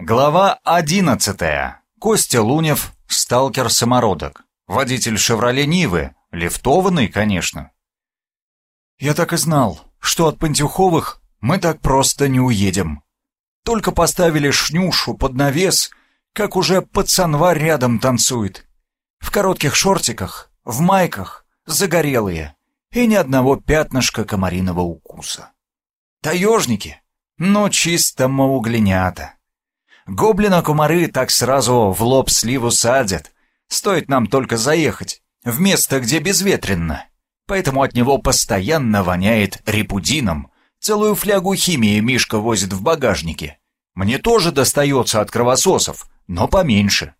Глава одиннадцатая. Костя Лунев, сталкер-самородок. Водитель «Шевроле Нивы». Лифтованный, конечно. Я так и знал, что от Пантюховых мы так просто не уедем. Только поставили шнюшу под навес, как уже пацанва рядом танцует. В коротких шортиках, в майках, загорелые, и ни одного пятнышка комариного укуса. Таежники, но чисто мауглинята. Гоблина-кумары так сразу в лоб сливу садят. Стоит нам только заехать, в место, где безветренно. Поэтому от него постоянно воняет репудином. Целую флягу химии Мишка возит в багажнике. Мне тоже достается от кровососов, но поменьше.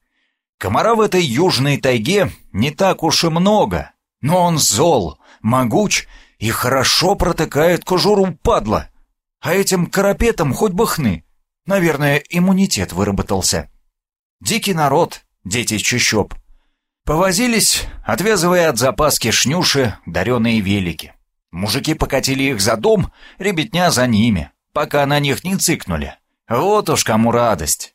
Комара в этой южной тайге не так уж и много, но он зол, могуч и хорошо протыкает кожуру падла. А этим карапетам хоть бы хны. Наверное, иммунитет выработался. Дикий народ, дети чащоб. Повозились, отвязывая от запаски шнюши дареные велики. Мужики покатили их за дом, ребятня за ними, пока на них не цикнули. Вот уж кому радость.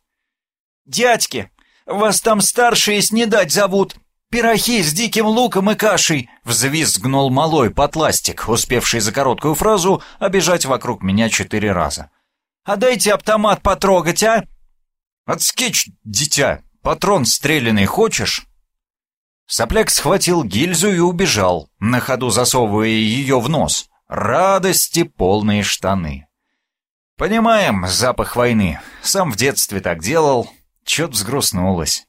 «Дядьки, вас там старшие снедать зовут. Пирохи с диким луком и кашей!» Взвизгнул малой потластик, успевший за короткую фразу обижать вокруг меня четыре раза. А дайте автомат потрогать, а?» «Отскечь, дитя! Патрон стрелянный хочешь?» Сопляк схватил гильзу и убежал, на ходу засовывая ее в нос. Радости полные штаны. «Понимаем запах войны. Сам в детстве так делал. Чё-то взгрустнулось.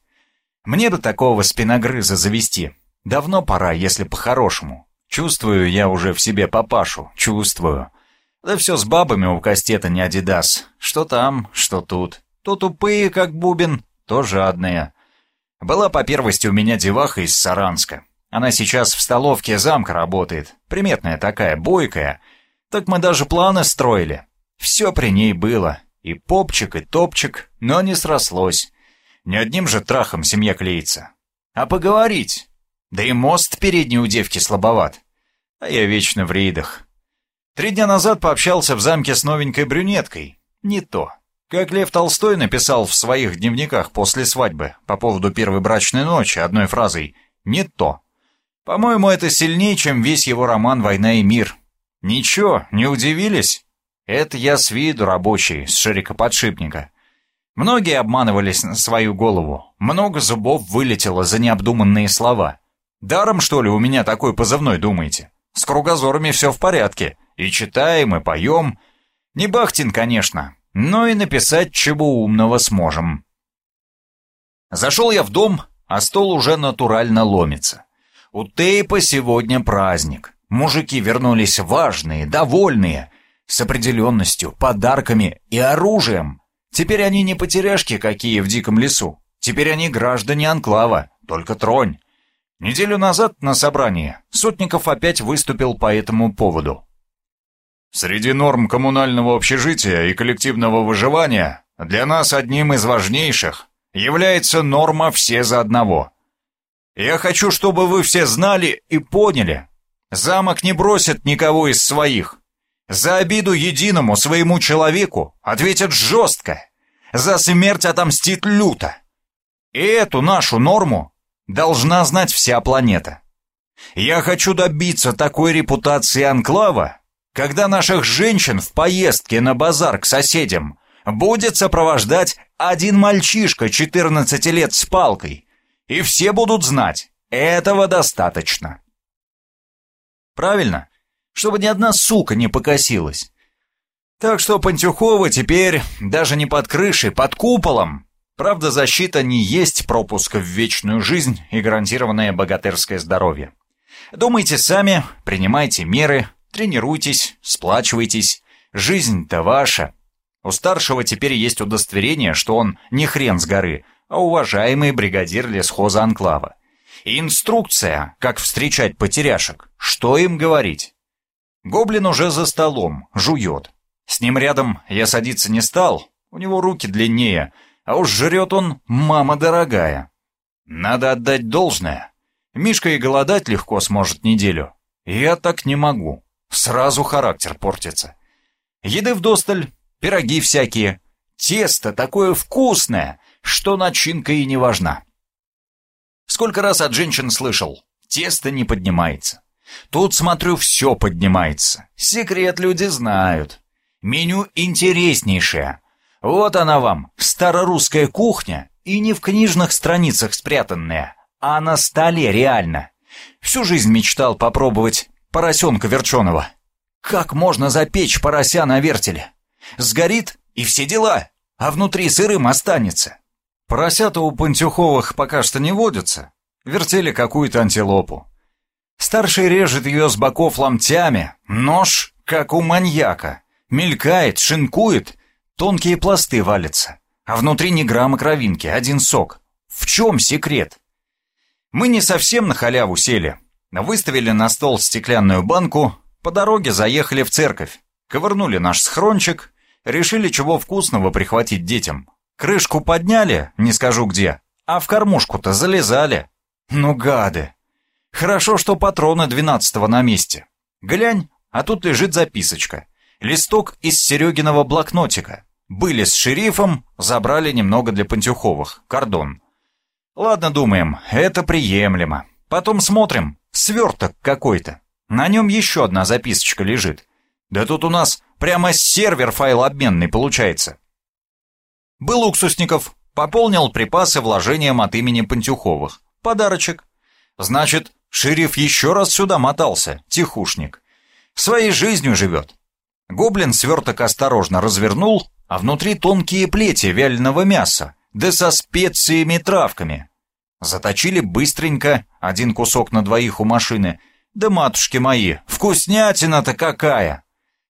Мне бы такого спиногрыза завести. Давно пора, если по-хорошему. Чувствую я уже в себе папашу, чувствую. Да все с бабами у Кастета не Адидас. Что там, что тут. То тупые, как бубен, то жадные. Была по первости у меня деваха из Саранска. Она сейчас в столовке замка работает. Приметная такая, бойкая. Так мы даже планы строили. Все при ней было. И попчик, и топчик, но не срослось. Ни одним же трахом семья клеится. А поговорить? Да и мост передний у девки слабоват. А я вечно в рейдах. Три дня назад пообщался в замке с новенькой брюнеткой. Не то. Как Лев Толстой написал в своих дневниках после свадьбы по поводу первой брачной ночи одной фразой «не то». По-моему, это сильнее, чем весь его роман «Война и мир». Ничего, не удивились? Это я с виду рабочий, с ширикоподшипника. Многие обманывались на свою голову. Много зубов вылетело за необдуманные слова. Даром, что ли, у меня такой позывной, думаете? С кругозорами все в порядке. И читаем, и поем. Не Бахтин, конечно, но и написать чего умного сможем. Зашел я в дом, а стол уже натурально ломится. У Тейпа сегодня праздник. Мужики вернулись важные, довольные, с определенностью, подарками и оружием. Теперь они не потеряшки какие в диком лесу. Теперь они граждане Анклава, только тронь. Неделю назад на собрании Сотников опять выступил по этому поводу. Среди норм коммунального общежития и коллективного выживания для нас одним из важнейших является норма «все за одного». Я хочу, чтобы вы все знали и поняли. Замок не бросит никого из своих. За обиду единому своему человеку ответят жестко. За смерть отомстит люто. И эту нашу норму должна знать вся планета. Я хочу добиться такой репутации Анклава, когда наших женщин в поездке на базар к соседям будет сопровождать один мальчишка 14 лет с палкой, и все будут знать, этого достаточно. Правильно? Чтобы ни одна сука не покосилась. Так что Пантюхова теперь даже не под крышей, под куполом. Правда, защита не есть пропуск в вечную жизнь и гарантированное богатырское здоровье. Думайте сами, принимайте меры, Тренируйтесь, сплачивайтесь. Жизнь-то ваша. У старшего теперь есть удостоверение, что он не хрен с горы, а уважаемый бригадир лесхоза Анклава. И инструкция, как встречать потеряшек, что им говорить. Гоблин уже за столом, жует. С ним рядом я садиться не стал, у него руки длиннее, а уж жрет он, мама дорогая. Надо отдать должное. Мишка и голодать легко сможет неделю. Я так не могу. Сразу характер портится. Еды вдосталь, пироги всякие. Тесто такое вкусное, что начинка и не важна. Сколько раз от женщин слышал, тесто не поднимается. Тут, смотрю, все поднимается. Секрет люди знают. Меню интереснейшее. Вот она вам, старорусская кухня, и не в книжных страницах спрятанная, а на столе реально. Всю жизнь мечтал попробовать поросенка верченого. Как можно запечь порося на вертеле? Сгорит, и все дела, а внутри сырым останется. Поросята у Пантюховых пока что не водятся. Вертели какую-то антилопу. Старший режет ее с боков ломтями, нож, как у маньяка. Мелькает, шинкует, тонкие пласты валятся. А внутри ни грамма кровинки, один сок. В чем секрет? Мы не совсем на халяву сели. Выставили на стол стеклянную банку, по дороге заехали в церковь, ковырнули наш схрончик, решили чего вкусного прихватить детям. Крышку подняли, не скажу где, а в кормушку-то залезали. Ну, гады. Хорошо, что патроны двенадцатого на месте. Глянь, а тут лежит записочка. Листок из Серегиного блокнотика. Были с шерифом, забрали немного для Пантюховых. Кордон. Ладно, думаем, это приемлемо. Потом смотрим, сверток какой-то. На нем еще одна записочка лежит. Да тут у нас прямо сервер файлообменный получается. Был уксусников, пополнил припасы вложением от имени Пантюховых. Подарочек. Значит, шериф еще раз сюда мотался, тихушник. Своей жизнью живет. Гоблин сверток осторожно развернул, а внутри тонкие плети вяленого мяса, да со специями и травками. Заточили быстренько, один кусок на двоих у машины. Да, матушки мои, вкуснятина-то какая!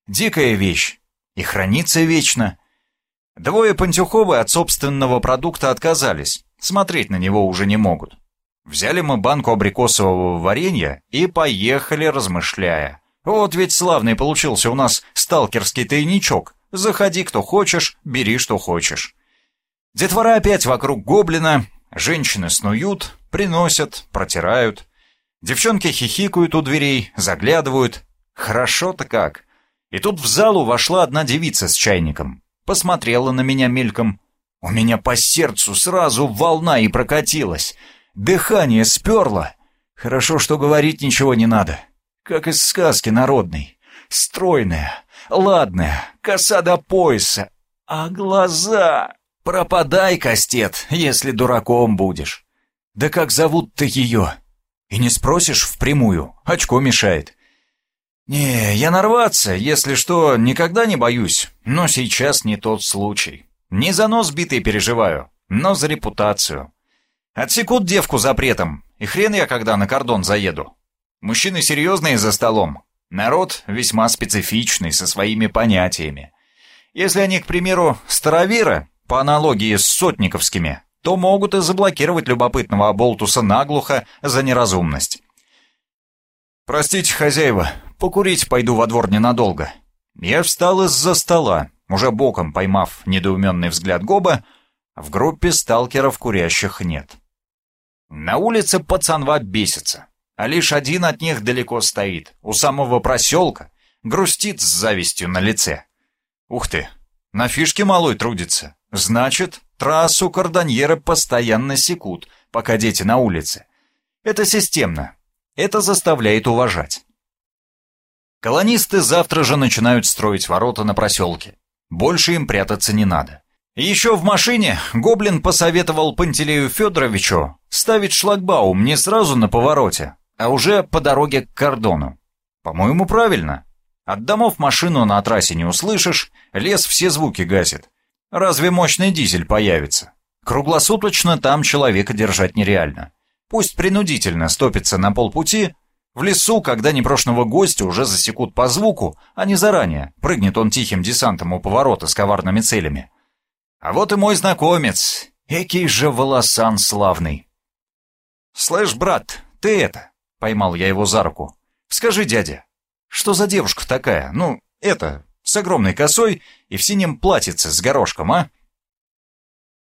Дикая вещь. И хранится вечно. Двое Пантюховы от собственного продукта отказались. Смотреть на него уже не могут. Взяли мы банку абрикосового варенья и поехали, размышляя. Вот ведь славный получился у нас сталкерский тайничок. Заходи, кто хочешь, бери, что хочешь. Детвора опять вокруг гоблина, женщины снуют, приносят, протирают. Девчонки хихикают у дверей, заглядывают. Хорошо-то как. И тут в залу вошла одна девица с чайником. Посмотрела на меня мельком. У меня по сердцу сразу волна и прокатилась. Дыхание сперло. Хорошо, что говорить ничего не надо. Как из сказки народной. Стройная, ладная, коса до пояса. А глаза... Пропадай, Кастет, если дураком будешь. Да как зовут-то ее? И не спросишь впрямую, очко мешает. Не, я нарваться, если что, никогда не боюсь, но сейчас не тот случай. Не за нос битый переживаю, но за репутацию. Отсекут девку запретом, и хрен я когда на кордон заеду. Мужчины серьезные за столом, народ весьма специфичный, со своими понятиями. Если они, к примеру, староверы, по аналогии с сотниковскими, то могут и заблокировать любопытного оболтуса наглухо за неразумность. «Простите, хозяева, покурить пойду во двор ненадолго». Я встал из-за стола, уже боком поймав недоуменный взгляд Гоба, в группе сталкеров курящих нет. На улице пацанва бесится, а лишь один от них далеко стоит, у самого проселка, грустит с завистью на лице. Ух ты, на фишке малой трудится. Значит, трассу кордоньеры постоянно секут, пока дети на улице. Это системно, это заставляет уважать. Колонисты завтра же начинают строить ворота на проселке. Больше им прятаться не надо. Еще в машине Гоблин посоветовал Пантелею Федоровичу ставить шлагбаум не сразу на повороте, а уже по дороге к кордону. По-моему, правильно. От домов машину на трассе не услышишь, лес все звуки гасит. Разве мощный дизель появится? Круглосуточно там человека держать нереально. Пусть принудительно стопится на полпути, в лесу, когда непрошенного гостя уже засекут по звуку, а не заранее, прыгнет он тихим десантом у поворота с коварными целями. А вот и мой знакомец, экий же волосан славный. «Слышь, брат, ты это...» — поймал я его за руку. «Скажи, дядя, что за девушка такая, ну, это, с огромной косой и в синем платьице с горошком, а?»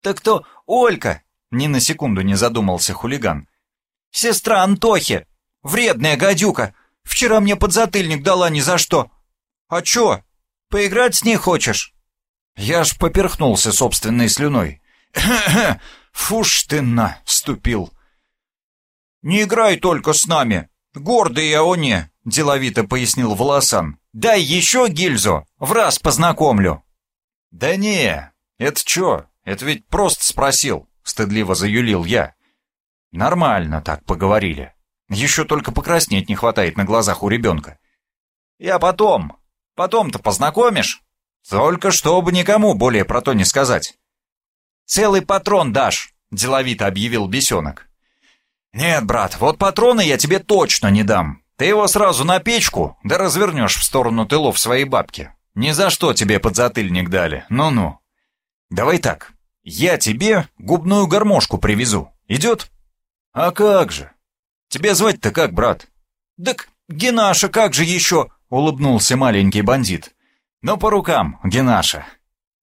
«Так то Олька!» Ни на секунду не задумался хулиган. «Сестра Антохи! Вредная гадюка! Вчера мне подзатыльник дала ни за что! А чё, поиграть с ней хочешь?» Я аж поперхнулся собственной слюной. Фуш ты на, ступил. «Не играй только с нами. Гордые они», — деловито пояснил Волосан. «Дай еще гильзу, в раз познакомлю». «Да не, это чё? Это ведь просто спросил», — стыдливо заюлил я. «Нормально так поговорили. Еще только покраснеть не хватает на глазах у ребенка». «Я потом. Потом-то познакомишь?» «Только чтобы никому более про то не сказать». «Целый патрон дашь», — деловито объявил бесенок. «Нет, брат, вот патроны я тебе точно не дам. Ты его сразу на печку, да развернешь в сторону тылов своей бабки. Ни за что тебе подзатыльник дали, ну-ну. Давай так, я тебе губную гармошку привезу. Идет?» «А как же? Тебе звать-то как, брат?» «Так Генаша, как же еще?» — улыбнулся маленький бандит. «Ну, по рукам, Генаша».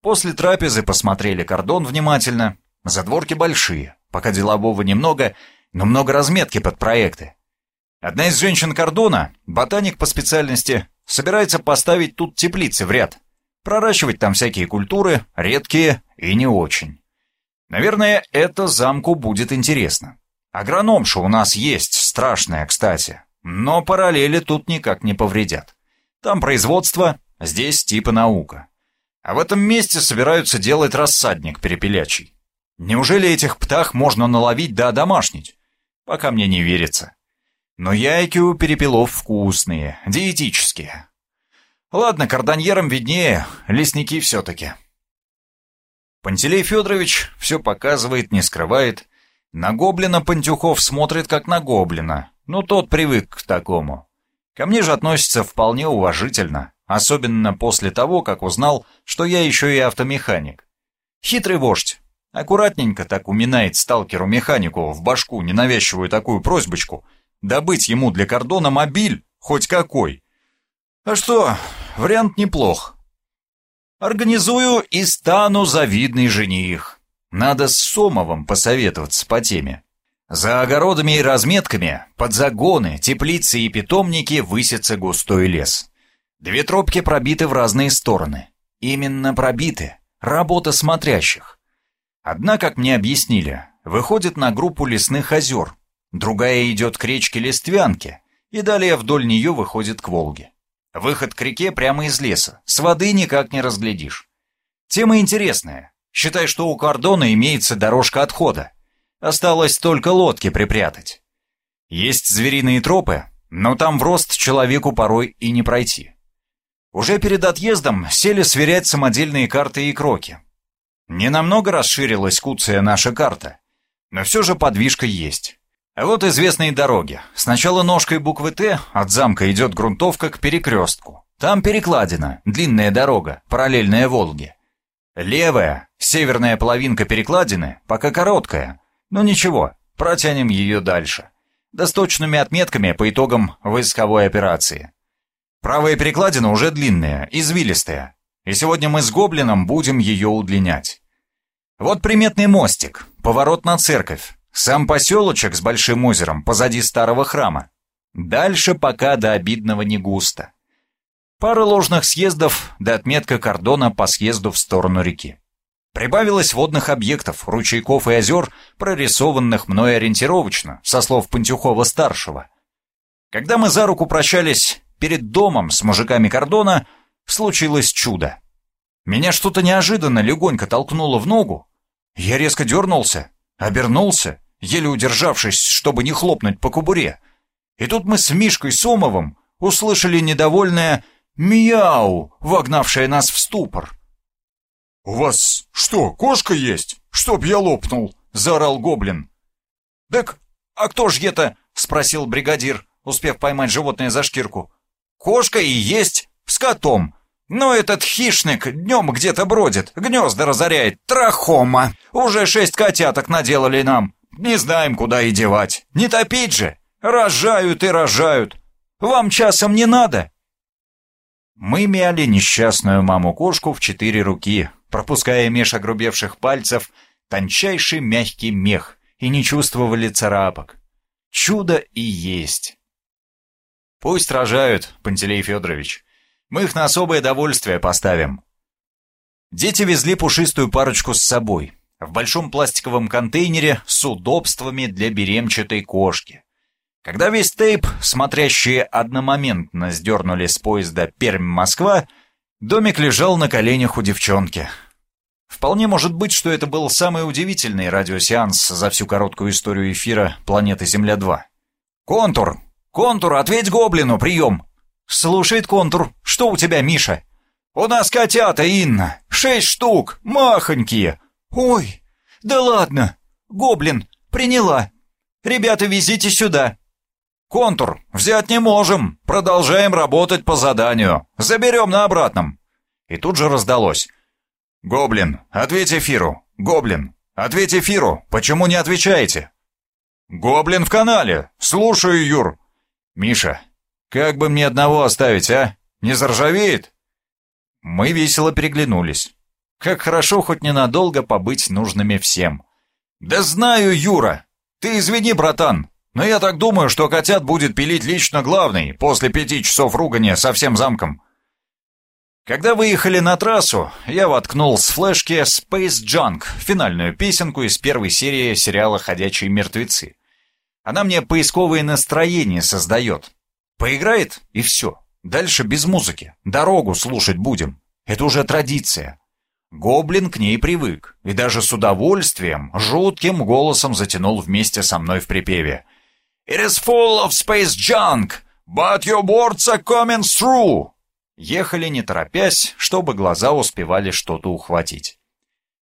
После трапезы посмотрели кордон внимательно. Задворки большие, пока делового немного, но много разметки под проекты. Одна из женщин кордона, ботаник по специальности, собирается поставить тут теплицы в ряд. Проращивать там всякие культуры, редкие и не очень. Наверное, это замку будет интересно. Агрономша у нас есть, страшная, кстати. Но параллели тут никак не повредят. Там производство, здесь типа наука. А в этом месте собираются делать рассадник перепелячий. Неужели этих птах можно наловить да домашнить? Пока мне не верится. Но яйки у перепелов вкусные, диетические. Ладно, карданьерам виднее, лесники все-таки. Пантелей Федорович все показывает, не скрывает. На гоблина Пантюхов смотрит как на гоблина. Ну, тот привык к такому. Ко мне же относится вполне уважительно. Особенно после того, как узнал, что я еще и автомеханик. Хитрый вождь. Аккуратненько так уминает сталкеру-механику в башку ненавязчивую такую просьбочку добыть ему для кордона мобиль, хоть какой. А что, вариант неплох. Организую и стану завидный жених. Надо с Сомовым посоветоваться по теме. За огородами и разметками, под загоны, теплицы и питомники высится густой лес. Две тропки пробиты в разные стороны. Именно пробиты. Работа смотрящих. Одна, как мне объяснили, выходит на группу лесных озер. Другая идет к речке Листвянке. И далее вдоль нее выходит к Волге. Выход к реке прямо из леса. С воды никак не разглядишь. Тема интересная. Считай, что у кордона имеется дорожка отхода. Осталось только лодки припрятать. Есть звериные тропы, но там в рост человеку порой и не пройти. Уже перед отъездом сели сверять самодельные карты и кроки. Не намного расширилась куция наша карта, но все же подвижка есть. Вот известные дороги. Сначала ножкой буквы «Т» от замка идет грунтовка к перекрестку. Там перекладина, длинная дорога, параллельная Волге. Левая, северная половинка перекладины, пока короткая. Но ничего, протянем ее дальше. Да с точными отметками по итогам войсковой операции. Правая перекладина уже длинная, извилистая, и сегодня мы с гоблином будем ее удлинять. Вот приметный мостик, поворот на церковь, сам поселочек с большим озером позади старого храма. Дальше пока до обидного не густо. Пара ложных съездов до отметка кордона по съезду в сторону реки. Прибавилось водных объектов, ручейков и озер, прорисованных мной ориентировочно, со слов Пантюхова-старшего. Когда мы за руку прощались перед домом с мужиками кордона случилось чудо. Меня что-то неожиданно легонько толкнуло в ногу. Я резко дернулся, обернулся, еле удержавшись, чтобы не хлопнуть по кубуре. И тут мы с Мишкой Сомовым услышали недовольное «мяу», вогнавшее нас в ступор. «У вас что, кошка есть? Чтоб я лопнул!» — заорал гоблин. «Так, а кто ж это?» — спросил бригадир, успев поймать животное за шкирку. Кошка и есть, с котом. Но этот хищник днем где-то бродит, гнезда разоряет. Трахома. Уже шесть котяток наделали нам. Не знаем, куда и девать. Не топить же. Рожают и рожают. Вам часом не надо?» Мы мяли несчастную маму-кошку в четыре руки, пропуская меж огрубевших пальцев тончайший мягкий мех и не чувствовали царапок. Чудо и есть. Пусть рожают, Пантелей Федорович. Мы их на особое довольствие поставим. Дети везли пушистую парочку с собой, в большом пластиковом контейнере с удобствами для беремчатой кошки. Когда весь тейп, смотрящие одномоментно, сдернули с поезда Пермь-Москва, домик лежал на коленях у девчонки. Вполне может быть, что это был самый удивительный радиосеанс за всю короткую историю эфира «Планеты Земля-2». «Контур! Контур, ответь гоблину, прием!» «Слушает контур. Что у тебя, Миша?» «У нас котята, Инна. Шесть штук, махонькие. Ой, да ладно. Гоблин, приняла. Ребята, везите сюда». «Контур, взять не можем. Продолжаем работать по заданию. Заберем на обратном». И тут же раздалось. «Гоблин, ответь эфиру. Гоблин, ответь эфиру. Почему не отвечаете?» «Гоблин в канале. Слушаю, Юр». «Миша, как бы мне одного оставить, а? Не заржавеет?» Мы весело переглянулись. Как хорошо хоть ненадолго побыть нужными всем. «Да знаю, Юра! Ты извини, братан, но я так думаю, что котят будет пилить лично главный после пяти часов ругания со всем замком». Когда выехали на трассу, я воткнул с флешки Space Junk, финальную песенку из первой серии сериала «Ходячие мертвецы». Она мне поисковые настроения создает. Поиграет, и все. Дальше без музыки. Дорогу слушать будем. Это уже традиция. Гоблин к ней привык и даже с удовольствием, жутким голосом затянул вместе со мной в припеве. «It is full of space junk, but your words are coming through!» Ехали не торопясь, чтобы глаза успевали что-то ухватить.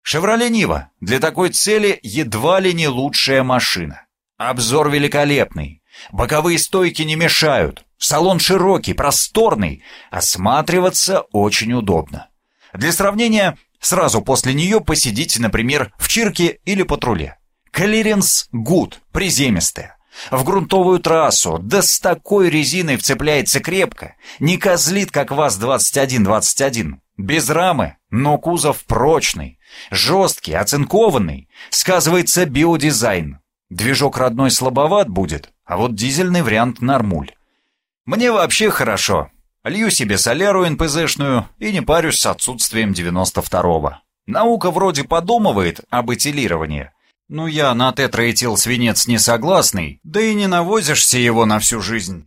«Шевроле Нива» для такой цели едва ли не лучшая машина. Обзор великолепный, боковые стойки не мешают, Салон широкий, просторный, осматриваться очень удобно. Для сравнения, сразу после нее посидите, например, в чирке или патруле. Клиренс гуд, приземистая. В грунтовую трассу, да с такой резиной вцепляется крепко, не козлит, как ВАЗ-2121. Без рамы, но кузов прочный, жесткий, оцинкованный, сказывается биодизайн. Движок родной слабоват будет, а вот дизельный вариант нормуль. Мне вообще хорошо. Лью себе соляру НПЗшную и не парюсь с отсутствием 92-го. Наука вроде подумывает об этилировании. Ну я на тетраэтил свинец не согласный, да и не навозишься его на всю жизнь.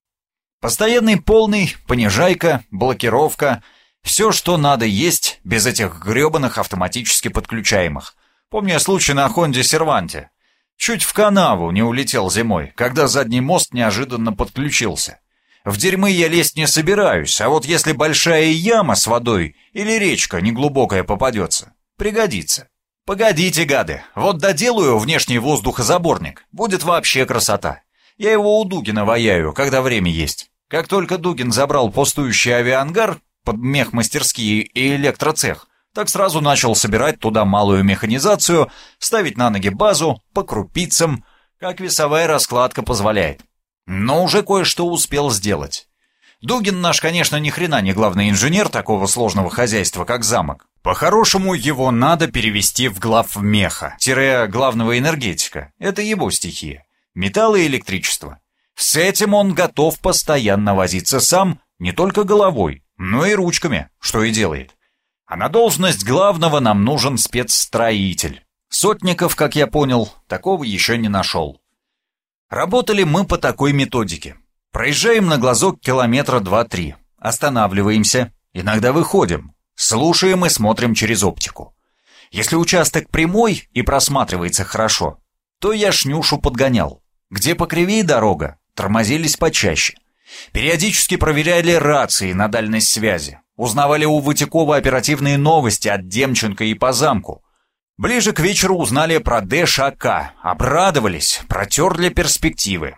Постоянный полный, понижайка, блокировка, все, что надо есть, без этих гребаных автоматически подключаемых. Помню случай на Хонде Серванте. Чуть в канаву не улетел зимой, когда задний мост неожиданно подключился. В дерьмы я лезть не собираюсь, а вот если большая яма с водой или речка неглубокая попадется, пригодится. Погодите, гады, вот доделаю внешний воздухозаборник, будет вообще красота. Я его у Дугина ваяю, когда время есть. Как только Дугин забрал пустующий авиангар под мехмастерские и электроцех, так сразу начал собирать туда малую механизацию, ставить на ноги базу по крупицам, как весовая раскладка позволяет. Но уже кое-что успел сделать. Дугин наш, конечно, ни хрена не главный инженер такого сложного хозяйства, как замок. По-хорошему, его надо перевести в глав меха, тире главного энергетика. Это его стихия. Металл и электричество. С этим он готов постоянно возиться сам, не только головой, но и ручками, что и делает. А на должность главного нам нужен спецстроитель. Сотников, как я понял, такого еще не нашел. Работали мы по такой методике. Проезжаем на глазок километра два-три, останавливаемся, иногда выходим, слушаем и смотрим через оптику. Если участок прямой и просматривается хорошо, то я шнюшу подгонял. Где покривее дорога, тормозились почаще. Периодически проверяли рации на дальность связи, узнавали у Вытякова оперативные новости от Демченко и по замку, Ближе к вечеру узнали про ДШК, обрадовались, протерли перспективы.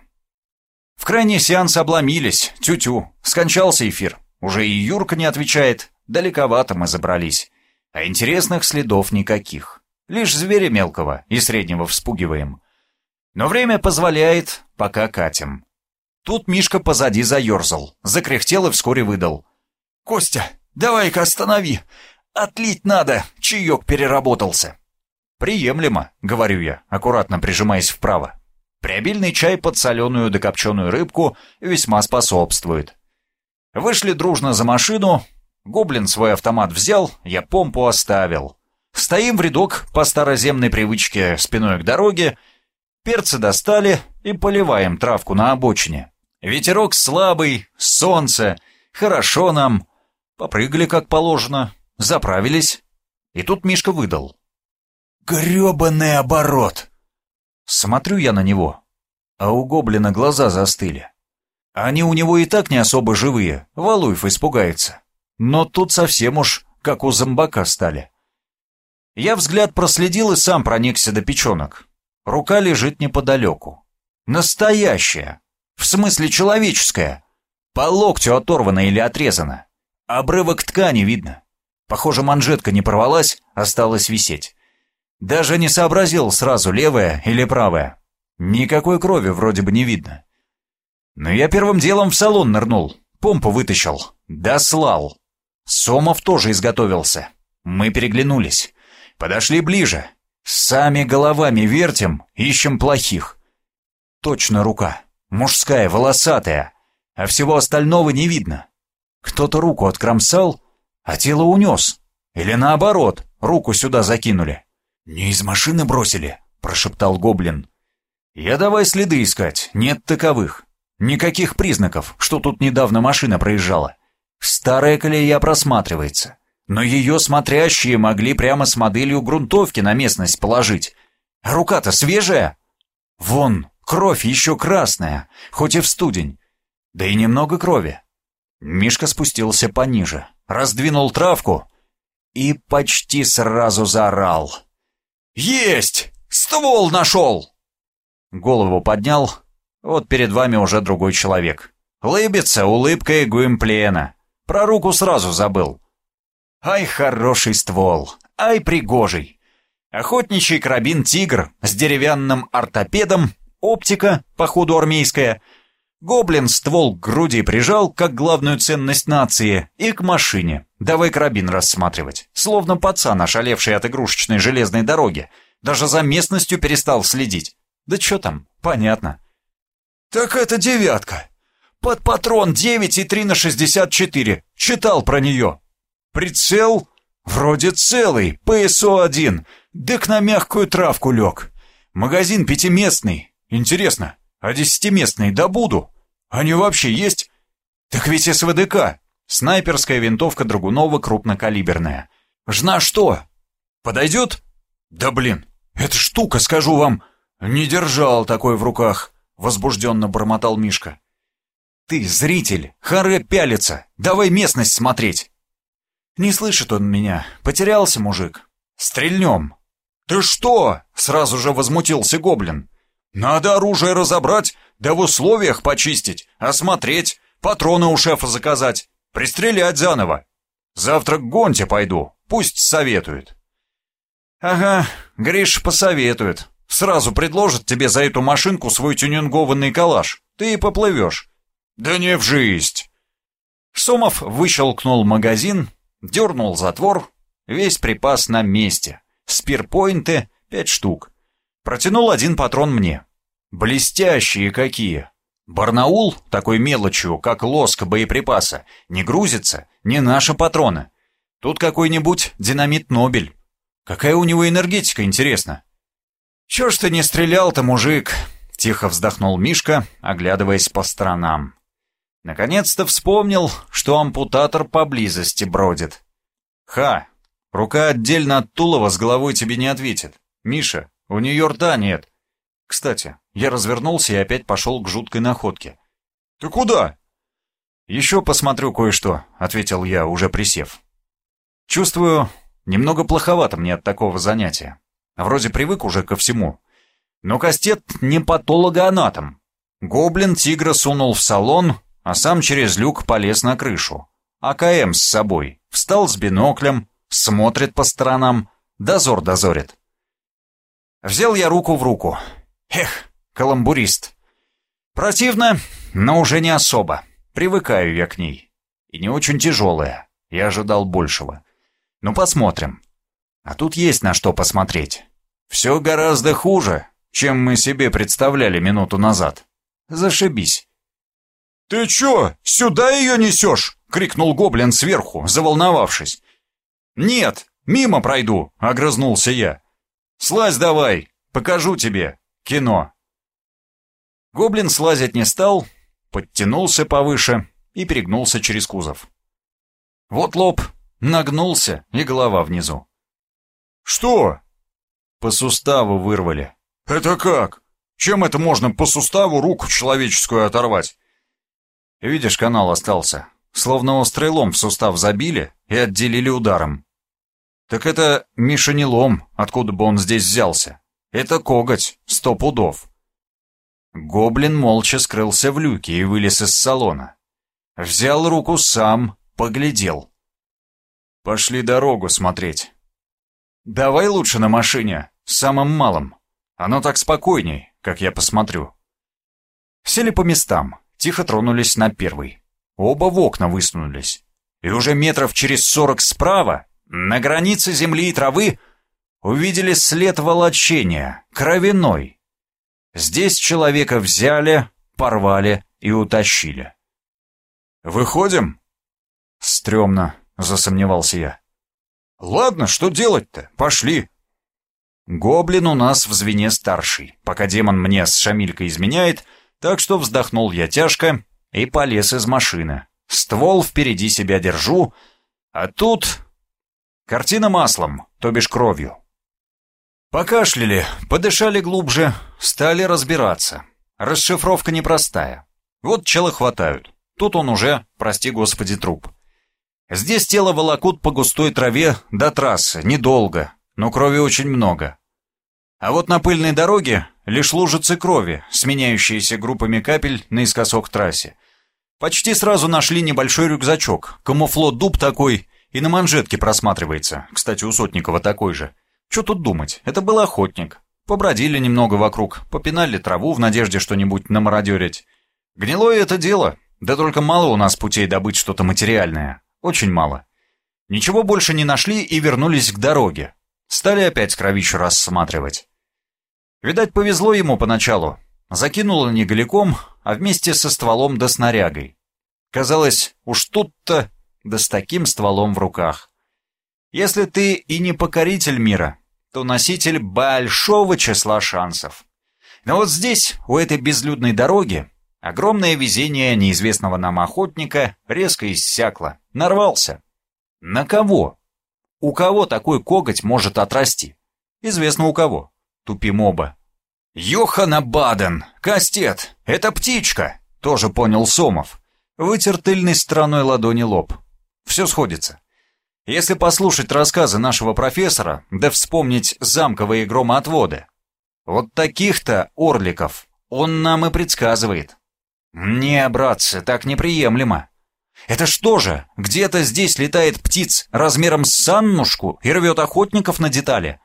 В крайний сеанс обломились, тю-тю, скончался эфир. Уже и Юрка не отвечает, далековато мы забрались. А интересных следов никаких. Лишь зверя мелкого и среднего вспугиваем. Но время позволяет, пока катим. Тут Мишка позади заерзал, закряхтел и вскоре выдал. «Костя, давай-ка останови! Отлить надо, чаек переработался!» «Приемлемо», — говорю я, аккуратно прижимаясь вправо. Приобильный чай под соленую докопченую рыбку весьма способствует. Вышли дружно за машину. Гоблин свой автомат взял, я помпу оставил. Стоим в рядок по староземной привычке спиной к дороге, перцы достали и поливаем травку на обочине. Ветерок слабый, солнце, хорошо нам. Попрыгали как положено, заправились. И тут Мишка выдал. «Гребаный оборот!» Смотрю я на него, а у гоблина глаза застыли. Они у него и так не особо живые, Валуев испугается. Но тут совсем уж как у зомбака стали. Я взгляд проследил и сам проникся до печенок. Рука лежит неподалеку. Настоящая. В смысле человеческая. По локтю оторвана или отрезана. Обрывок ткани видно. Похоже, манжетка не порвалась, осталась висеть. Даже не сообразил сразу, левая или правая. Никакой крови вроде бы не видно. Но я первым делом в салон нырнул, помпу вытащил, дослал. Сомов тоже изготовился. Мы переглянулись. Подошли ближе. Сами головами вертим, ищем плохих. Точно рука. Мужская, волосатая. А всего остального не видно. Кто-то руку откромсал, а тело унес. Или наоборот, руку сюда закинули. «Не из машины бросили?» – прошептал гоблин. «Я давай следы искать, нет таковых. Никаких признаков, что тут недавно машина проезжала. Старая колея просматривается, но ее смотрящие могли прямо с моделью грунтовки на местность положить. А рука-то свежая. Вон, кровь еще красная, хоть и в студень. Да и немного крови. Мишка спустился пониже, раздвинул травку и почти сразу заорал. «Есть! Ствол нашел!» Голову поднял, вот перед вами уже другой человек. Лыбится улыбкой Гуимплена. Про руку сразу забыл. Ай, хороший ствол. Ай, пригожий. Охотничий карабин «Тигр» с деревянным ортопедом, оптика, походу армейская. Гоблин ствол к груди прижал, как главную ценность нации, и к машине. Давай карабин рассматривать. Словно пацан, ошалевший от игрушечной железной дороги. Даже за местностью перестал следить. Да что там, понятно. «Так это девятка. Под патрон 9 и 3 на 64. Читал про нее. Прицел? Вроде целый, ПСО-1. Дык на мягкую травку лег. Магазин пятиместный. Интересно, а десятиместный добуду? Они вообще есть? Так ведь СВДК. Снайперская винтовка Драгунова крупнокалиберная. Жна что? Подойдет? Да блин, эта штука, скажу вам, не держал такой в руках. — возбужденно бормотал Мишка. «Ты, зритель, харе пялится, давай местность смотреть!» «Не слышит он меня, потерялся мужик. Стрельнем!» «Ты что?» — сразу же возмутился гоблин. «Надо оружие разобрать, да в условиях почистить, осмотреть, патроны у шефа заказать, пристрелять заново. Завтра к Гонте пойду, пусть советует». «Ага, Гриш посоветует», Сразу предложат тебе за эту машинку свой тюнингованный калаш. Ты и поплывешь. Да не в жизнь. Сомов выщелкнул магазин, дернул затвор, весь припас на месте. Спирпоинты — пять штук. Протянул один патрон мне. Блестящие какие! Барнаул такой мелочью, как лоск боеприпаса, не грузится, не наши патроны. Тут какой-нибудь динамит Нобель. Какая у него энергетика, интересно? «Чё ж ты не стрелял-то, мужик?» — тихо вздохнул Мишка, оглядываясь по сторонам. Наконец-то вспомнил, что ампутатор поблизости бродит. «Ха! Рука отдельно от тулова с головой тебе не ответит. Миша, у нее рта нет. Кстати, я развернулся и опять пошел к жуткой находке. «Ты куда?» «Еще посмотрю кое-что», — ответил я, уже присев. «Чувствую, немного плоховато мне от такого занятия. Вроде привык уже ко всему. Но Кастет не патологоанатом. Гоблин тигра сунул в салон, а сам через люк полез на крышу. АКМ с собой. Встал с биноклем, смотрит по сторонам, дозор дозорит. Взял я руку в руку. Эх, каламбурист. Противно, но уже не особо. Привыкаю я к ней. И не очень тяжелая. Я ожидал большего. Ну, посмотрим. А тут есть на что посмотреть. Все гораздо хуже, чем мы себе представляли минуту назад. Зашибись. «Ты чё, сюда ее несешь?» — крикнул гоблин сверху, заволновавшись. «Нет, мимо пройду», — огрызнулся я. «Слазь давай, покажу тебе кино». Гоблин слазить не стал, подтянулся повыше и перегнулся через кузов. Вот лоб, нагнулся и голова внизу. «Что?» «По суставу вырвали». «Это как? Чем это можно по суставу руку человеческую оторвать?» Видишь, канал остался. Словно острый лом в сустав забили и отделили ударом. Так это Миша не лом, откуда бы он здесь взялся. Это коготь, сто пудов. Гоблин молча скрылся в люке и вылез из салона. Взял руку сам, поглядел. Пошли дорогу смотреть. Давай лучше на машине, самым малым. Оно так спокойней, как я посмотрю. Сели по местам, тихо тронулись на первый. Оба в окна высунулись. И уже метров через сорок справа, на границе земли и травы, увидели след волочения, кровяной. Здесь человека взяли, порвали и утащили. «Выходим?» «Стремно», — засомневался я. «Ладно, что делать-то? Пошли». Гоблин у нас в звене старший. Пока демон мне с Шамилькой изменяет, так что вздохнул я тяжко и полез из машины. Ствол впереди себя держу, а тут... Картина маслом, то бишь кровью. Покашляли, подышали глубже, стали разбираться. Расшифровка непростая. Вот чела хватают. Тут он уже, прости господи, труп. Здесь тело волокут по густой траве до трассы, недолго, но крови очень много. А вот на пыльной дороге лишь лужицы крови, сменяющиеся группами капель наискосок трассе. Почти сразу нашли небольшой рюкзачок, камуфло дуб такой, и на манжетке просматривается, кстати, у Сотникова такой же. Что тут думать, это был охотник. Побродили немного вокруг, попинали траву в надежде что-нибудь намародерить. Гнилое это дело, да только мало у нас путей добыть что-то материальное, очень мало. Ничего больше не нашли и вернулись к дороге. Стали опять кровищу рассматривать. Видать, повезло ему поначалу. Закинуло не голиком, а вместе со стволом да снарягой. Казалось, уж тут-то, да с таким стволом в руках. Если ты и не покоритель мира, то носитель большого числа шансов. Но вот здесь, у этой безлюдной дороги, огромное везение неизвестного нам охотника резко иссякло, нарвался. На кого? У кого такой коготь может отрасти? Известно у кого. Тупим оба. «Йохана Баден! Кастет! Это птичка!» Тоже понял Сомов. Вытер тыльной стороной ладони лоб. Все сходится. Если послушать рассказы нашего профессора, да вспомнить замковые громоотводы, вот таких-то орликов он нам и предсказывает. Не, братцы, так неприемлемо. Это что же, где-то здесь летает птиц размером с саннушку и рвет охотников на детали?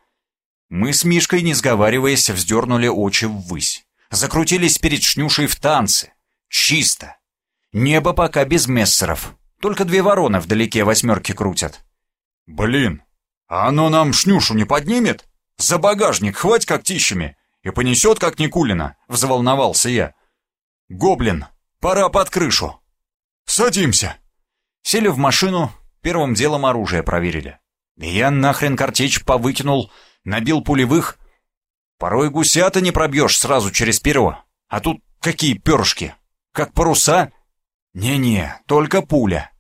Мы с Мишкой, не сговариваясь, вздернули очи ввысь. Закрутились перед шнюшей в танцы. Чисто. Небо пока без мессеров. Только две вороны вдалеке восьмерки крутят. «Блин, а оно нам шнюшу не поднимет? За багажник хвать когтищами и понесет, как Никулина», — взволновался я. «Гоблин, пора под крышу». «Садимся!» Сели в машину, первым делом оружие проверили. Я нахрен картечь повыкинул, набил пулевых. Порой гусята не пробьешь сразу через перо. А тут какие перышки? Как паруса? Не-не, только пуля.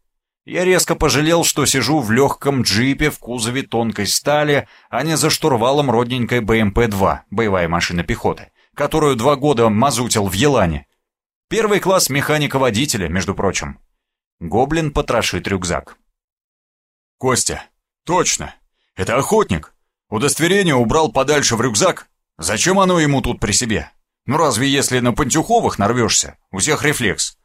Я резко пожалел, что сижу в легком джипе в кузове тонкой стали, а не за штурвалом родненькой БМП-2, боевая машина пехоты, которую два года мазутил в Елане. Первый класс механика-водителя, между прочим. Гоблин потрошит рюкзак. «Костя, точно, это охотник. Удостоверение убрал подальше в рюкзак. Зачем оно ему тут при себе? Ну разве если на Пантюховых нарвешься? У всех рефлекс».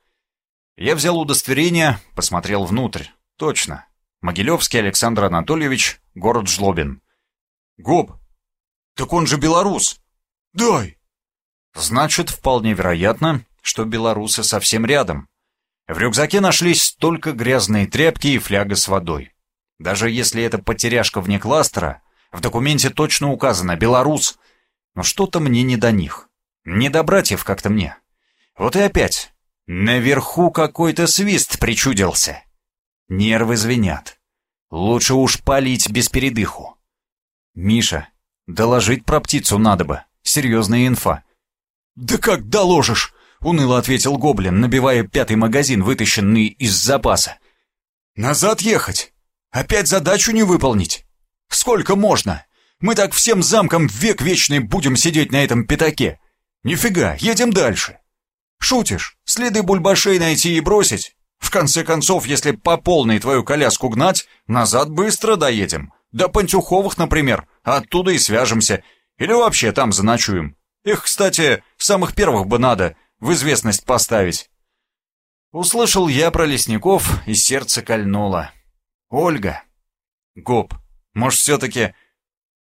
Я взял удостоверение, посмотрел внутрь. Точно. Могилевский Александр Анатольевич, город Жлобин. «Гоб, так он же белорус!» «Дай!» Значит, вполне вероятно, что белорусы совсем рядом. В рюкзаке нашлись только грязные тряпки и фляга с водой. Даже если это потеряшка вне кластера, в документе точно указано «белорус», но что-то мне не до них. Не до братьев как-то мне. Вот и опять. Наверху какой-то свист причудился. Нервы звенят. Лучше уж палить без передыху. Миша, доложить про птицу надо бы. Серьезная инфа. «Да как доложишь?» — уныло ответил Гоблин, набивая пятый магазин, вытащенный из запаса. «Назад ехать? Опять задачу не выполнить? Сколько можно? Мы так всем замком век вечный будем сидеть на этом пятаке. Нифига, едем дальше. Шутишь, следы бульбашей найти и бросить? В конце концов, если по полной твою коляску гнать, назад быстро доедем. До Пантюховых, например, оттуда и свяжемся. Или вообще там заночуем. Их, кстати, самых первых бы надо в известность поставить. Услышал я про лесников, и сердце кольнуло. Ольга. Гоп, может, все-таки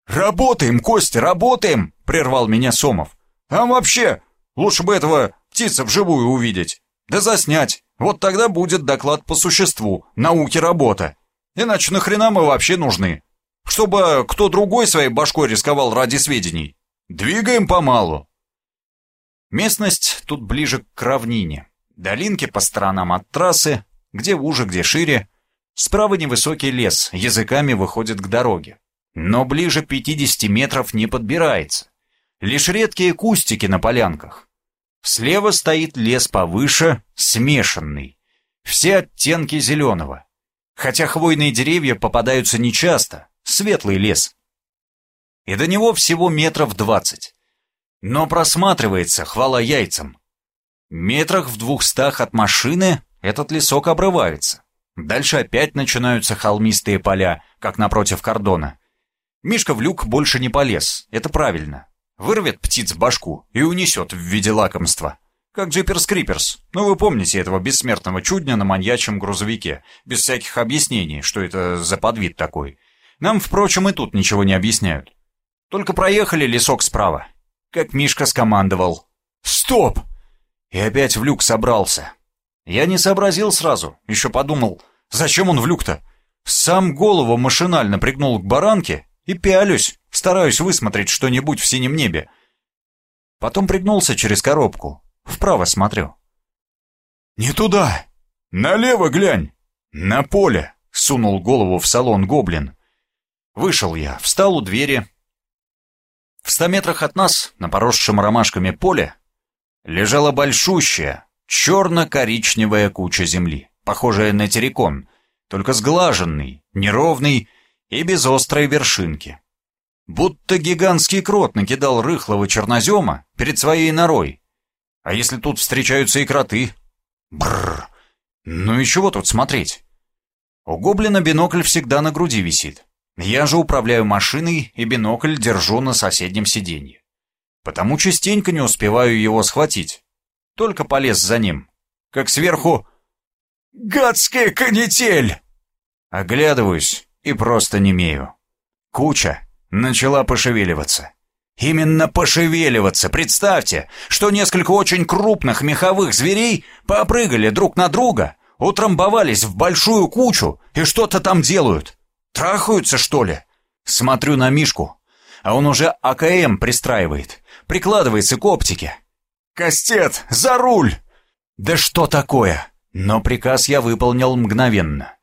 «Работаем, Костя, работаем!» — прервал меня Сомов. «А вообще, лучше бы этого птица вживую увидеть. Да заснять. Вот тогда будет доклад по существу, науке работа. Иначе нахрена мы вообще нужны? Чтобы кто другой своей башкой рисковал ради сведений. Двигаем помалу». Местность тут ближе к равнине. Долинки по сторонам от трассы, где уже, где шире. Справа невысокий лес, языками выходит к дороге но ближе 50 метров не подбирается. Лишь редкие кустики на полянках. Слева стоит лес повыше, смешанный. Все оттенки зеленого. Хотя хвойные деревья попадаются нечасто, светлый лес. И до него всего метров двадцать. Но просматривается, хвала яйцам. Метрах в двухстах от машины этот лесок обрывается. Дальше опять начинаются холмистые поля, как напротив кордона. Мишка в люк больше не полез, это правильно. Вырвет птиц башку и унесет в виде лакомства. Как Джиперс Криперс. Ну вы помните этого бессмертного чудня на маньячем грузовике, без всяких объяснений, что это за подвид такой. Нам, впрочем, и тут ничего не объясняют. Только проехали лесок справа. Как Мишка скомандовал. «Стоп!» И опять в люк собрался. Я не сообразил сразу, еще подумал, зачем он в люк-то? Сам голову машинально пригнул к баранке и пялюсь, стараюсь высмотреть что-нибудь в синем небе. Потом пригнулся через коробку, вправо смотрю. «Не туда! Налево глянь! На поле!» — сунул голову в салон гоблин. Вышел я, встал у двери. В ста метрах от нас, на поросшем ромашками поле, лежала большущая, черно-коричневая куча земли, похожая на террикон, только сглаженный, неровный и без острой вершинки. Будто гигантский крот накидал рыхлого чернозема перед своей норой. А если тут встречаются и кроты? Бррр. Ну и чего тут смотреть? У гоблина бинокль всегда на груди висит. Я же управляю машиной и бинокль держу на соседнем сиденье. Потому частенько не успеваю его схватить. Только полез за ним. Как сверху... «Гадская канитель!» Оглядываюсь и просто немею. Куча начала пошевеливаться. Именно пошевеливаться. Представьте, что несколько очень крупных меховых зверей попрыгали друг на друга, утрамбовались в большую кучу и что-то там делают. Трахаются, что ли? Смотрю на Мишку, а он уже АКМ пристраивает, прикладывается к оптике. «Кастет, за руль!» «Да что такое?» Но приказ я выполнил мгновенно.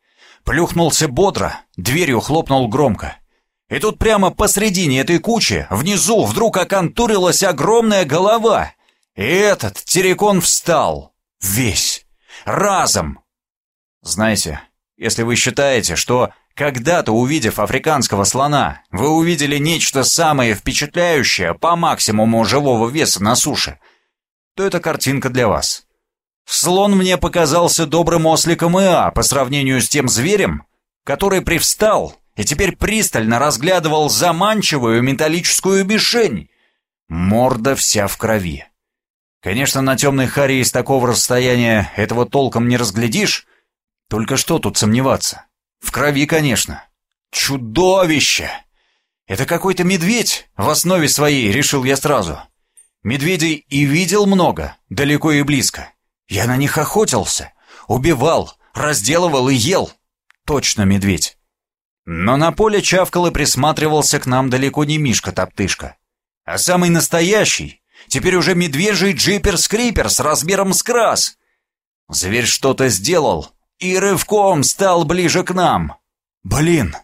Плюхнулся бодро, дверью хлопнул громко. И тут прямо посредине этой кучи, внизу, вдруг оконтурилась огромная голова. И этот террикон встал. Весь. Разом. Знаете, если вы считаете, что когда-то увидев африканского слона, вы увидели нечто самое впечатляющее по максимуму живого веса на суше, то это картинка для вас. Слон мне показался добрым осликом Иа по сравнению с тем зверем, который привстал и теперь пристально разглядывал заманчивую металлическую мишень. Морда вся в крови. Конечно, на темной харе из такого расстояния этого толком не разглядишь. Только что тут сомневаться? В крови, конечно. Чудовище! Это какой-то медведь в основе своей, решил я сразу. Медведей и видел много, далеко и близко. Я на них охотился, убивал, разделывал и ел. Точно медведь. Но на поле чавкал и присматривался к нам далеко не Мишка-топтышка, а самый настоящий, теперь уже медвежий джипер-скрипер с размером с крас. Зверь что-то сделал и рывком стал ближе к нам. Блин,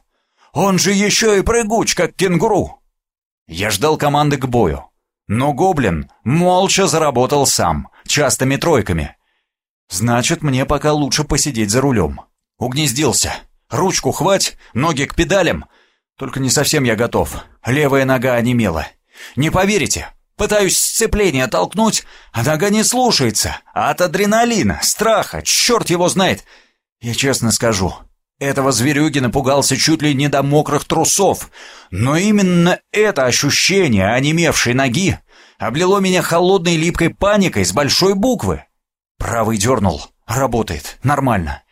он же еще и прыгуч, как кенгуру. Я ждал команды к бою. Но гоблин молча заработал сам, частыми тройками. Значит, мне пока лучше посидеть за рулем. Угнездился. Ручку хвать, ноги к педалям. Только не совсем я готов. Левая нога онемела. Не поверите, пытаюсь сцепление толкнуть, а нога не слушается. От адреналина, страха, черт его знает. Я честно скажу, этого зверюги напугался чуть ли не до мокрых трусов. Но именно это ощущение онемевшей ноги облило меня холодной липкой паникой с большой буквы. Правый дернул. Работает. Нормально.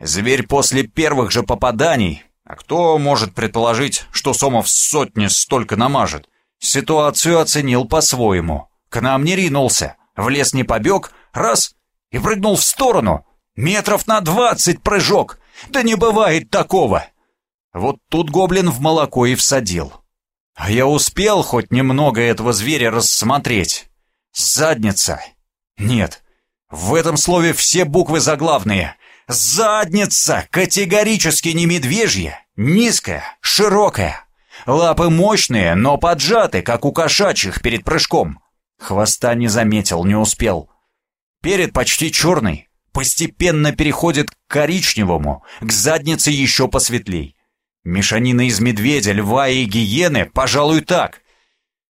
Зверь после первых же попаданий... А кто может предположить, что Сомов сотни столько намажет? Ситуацию оценил по-своему. К нам не ринулся. В лес не побег. Раз. И прыгнул в сторону. Метров на двадцать прыжок. Да не бывает такого. Вот тут гоблин в молоко и всадил. А я успел хоть немного этого зверя рассмотреть. Задница. Нет, в этом слове все буквы заглавные. Задница категорически не медвежья, низкая, широкая. Лапы мощные, но поджаты, как у кошачьих перед прыжком. Хвоста не заметил, не успел. Перед почти черный, постепенно переходит к коричневому, к заднице еще посветлей. Мешанина из медведя, льва и гиены, пожалуй, так.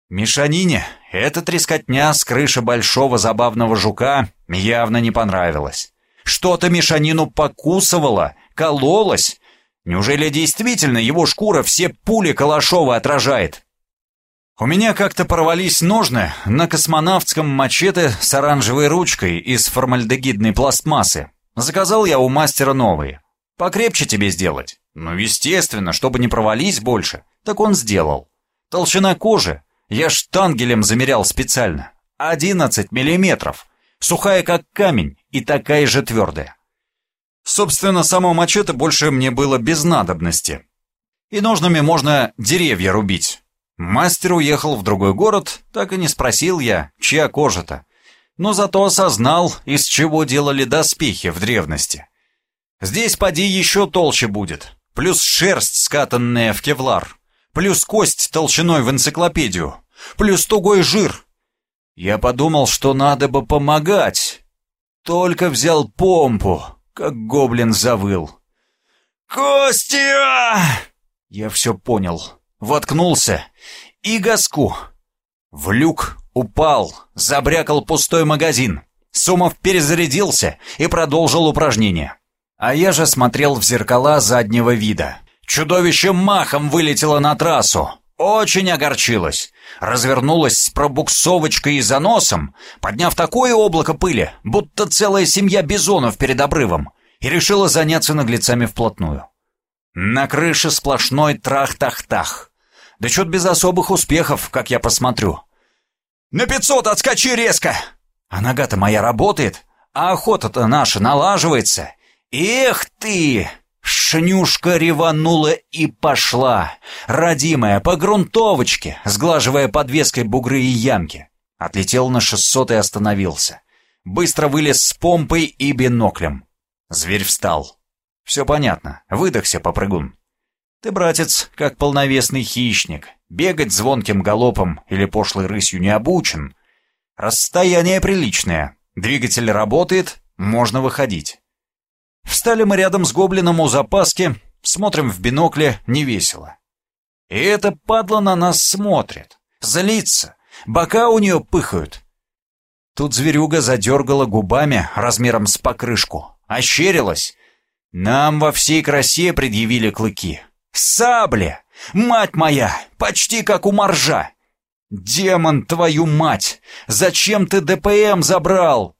Мешанине эта трескотня с крыши большого забавного жука явно не понравилась. Что-то мешанину покусывало, кололось. Неужели действительно его шкура все пули Калашова отражает? У меня как-то порвались ножны на космонавтском мачете с оранжевой ручкой из формальдегидной пластмассы. Заказал я у мастера новые. Покрепче тебе сделать. Ну, естественно, чтобы не провались больше. Так он сделал. Толщина кожи я штангелем замерял специально. 11 миллиметров. Сухая как камень и такая же твердая. Собственно, само мачете больше мне было без надобности. И ножными можно деревья рубить. Мастер уехал в другой город, так и не спросил я, чья кожа-то. Но зато осознал, из чего делали доспехи в древности. Здесь поди еще толще будет, плюс шерсть, скатанная в кевлар плюс кость толщиной в энциклопедию, плюс тугой жир. Я подумал, что надо бы помогать. Только взял помпу, как гоблин завыл. «Костя!» Я все понял. Воткнулся. И газку. В люк упал, забрякал пустой магазин. Сумов перезарядился и продолжил упражнение. А я же смотрел в зеркала заднего вида. Чудовище махом вылетело на трассу. Очень огорчилась. Развернулась с пробуксовочкой и заносом, подняв такое облако пыли, будто целая семья бизонов перед обрывом, и решила заняться наглецами вплотную. На крыше сплошной трах-тах-тах. Да чё-то без особых успехов, как я посмотрю. «На пятьсот отскочи резко!» А нога-то моя работает, а охота-то наша налаживается. «Эх ты!» Шнюшка реванула и пошла, родимая, по грунтовочке, сглаживая подвеской бугры и ямки. Отлетел на шестьсот и остановился. Быстро вылез с помпой и биноклем. Зверь встал. Все понятно, выдохся, попрыгун. Ты, братец, как полновесный хищник, бегать звонким галопом или пошлой рысью не обучен. Расстояние приличное, двигатель работает, можно выходить. Встали мы рядом с гоблином у запаски, смотрим в бинокле, невесело. И это падла на нас смотрит, злится, бока у нее пыхают. Тут зверюга задергала губами размером с покрышку, ощерилась. Нам во всей красе предъявили клыки. Сабли! Мать моя! Почти как у моржа! Демон, твою мать! Зачем ты ДПМ забрал?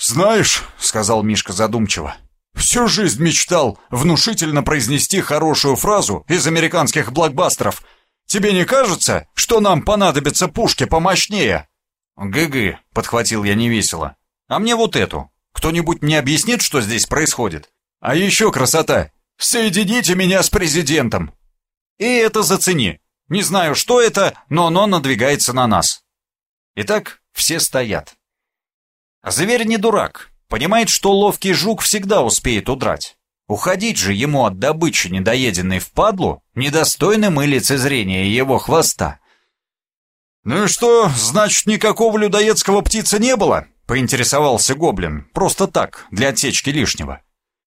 «Знаешь», — сказал Мишка задумчиво, — «всю жизнь мечтал внушительно произнести хорошую фразу из американских блокбастеров. Тебе не кажется, что нам понадобятся пушки помощнее?» «Гы-гы», — подхватил я невесело. «А мне вот эту. Кто-нибудь мне объяснит, что здесь происходит? А еще красота. Соедините меня с президентом. И это зацени. Не знаю, что это, но оно надвигается на нас». Итак, все стоят. Зверь не дурак. Понимает, что ловкий жук всегда успеет удрать. Уходить же ему от добычи, недоеденной в падлу, недостойным и лицезрения его хвоста. «Ну и что, значит, никакого людоедского птицы не было?» — поинтересовался Гоблин. Просто так, для отсечки лишнего.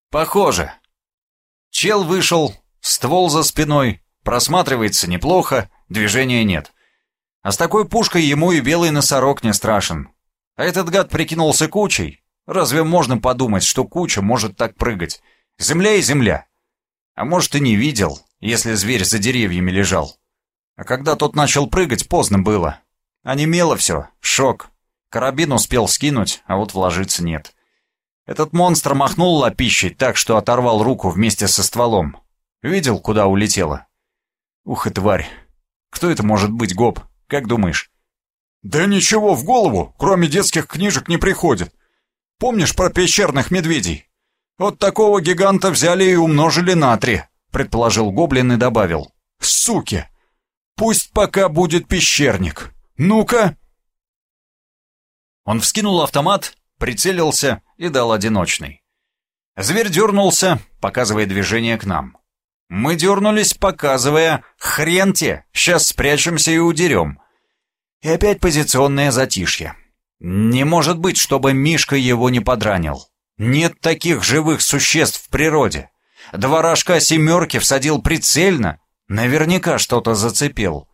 «Похоже». Чел вышел, ствол за спиной, просматривается неплохо, движения нет. А с такой пушкой ему и белый носорог не страшен. А этот гад прикинулся кучей. Разве можно подумать, что куча может так прыгать? Земля и земля. А может и не видел, если зверь за деревьями лежал. А когда тот начал прыгать, поздно было. Онемело все, шок. Карабин успел скинуть, а вот вложиться нет. Этот монстр махнул лапищей так, что оторвал руку вместе со стволом. Видел, куда улетела? Ух и тварь. Кто это может быть, Гоб? Как думаешь? Да ничего в голову, кроме детских книжек, не приходит. Помнишь про пещерных медведей? Вот такого гиганта взяли и умножили на три, предположил гоблин и добавил. Суки! Пусть пока будет пещерник. Ну-ка!» Он вскинул автомат, прицелился и дал одиночный. Зверь дернулся, показывая движение к нам. Мы дернулись, показывая «Хрен те, сейчас спрячемся и удерем». И опять позиционное затишье. Не может быть, чтобы Мишка его не подранил. Нет таких живых существ в природе. Два рожка семерки всадил прицельно, Наверняка что-то зацепил.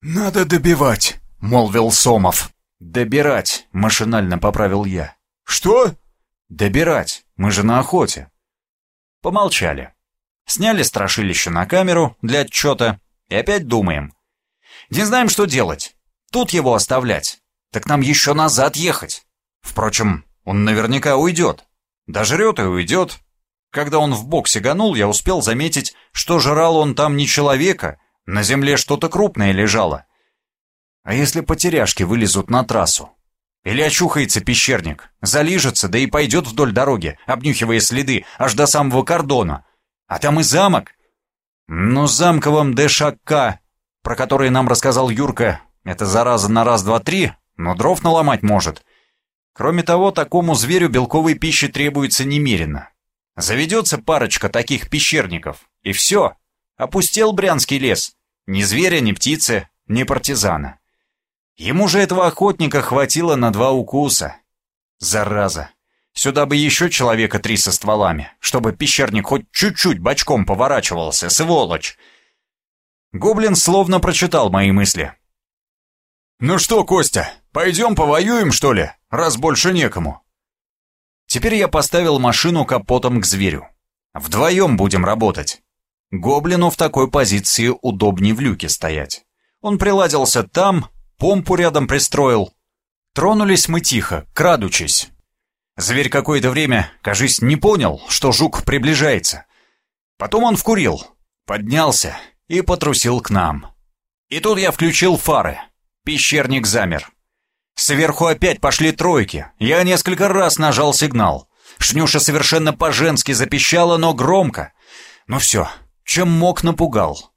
«Надо добивать», — молвил Сомов. «Добирать», — машинально поправил я. «Что?» «Добирать. Мы же на охоте». Помолчали. Сняли страшилище на камеру для отчета и опять думаем. Не знаем, что делать. Тут его оставлять. Так нам еще назад ехать. Впрочем, он наверняка уйдет. Дожрет и уйдет, когда он в бок сиганул, я успел заметить, что жрал он там не человека, на земле что-то крупное лежало. А если потеряшки вылезут на трассу? Или очухается пещерник, залижется, да и пойдет вдоль дороги, обнюхивая следы, аж до самого кордона. А там и замок. Ну, замковом ДШК, про который нам рассказал Юрка, это зараза на раз-два-три, но дров наломать может. Кроме того, такому зверю белковой пищи требуется немерено. Заведется парочка таких пещерников, и все. Опустел Брянский лес. Ни зверя, ни птицы, ни партизана. Ему же этого охотника хватило на два укуса. Зараза. Сюда бы еще человека три со стволами, чтобы пещерник хоть чуть-чуть бочком поворачивался, сволочь. Гоблин словно прочитал мои мысли. «Ну что, Костя, пойдем повоюем, что ли, раз больше некому?» Теперь я поставил машину капотом к зверю. Вдвоем будем работать. Гоблину в такой позиции удобнее в люке стоять. Он приладился там, помпу рядом пристроил. Тронулись мы тихо, крадучись. Зверь какое-то время, кажись, не понял, что жук приближается. Потом он вкурил, поднялся и потрусил к нам. И тут я включил фары. Пещерник замер. Сверху опять пошли тройки. Я несколько раз нажал сигнал. Шнюша совершенно по-женски запищала, но громко. Ну все, чем мог напугал.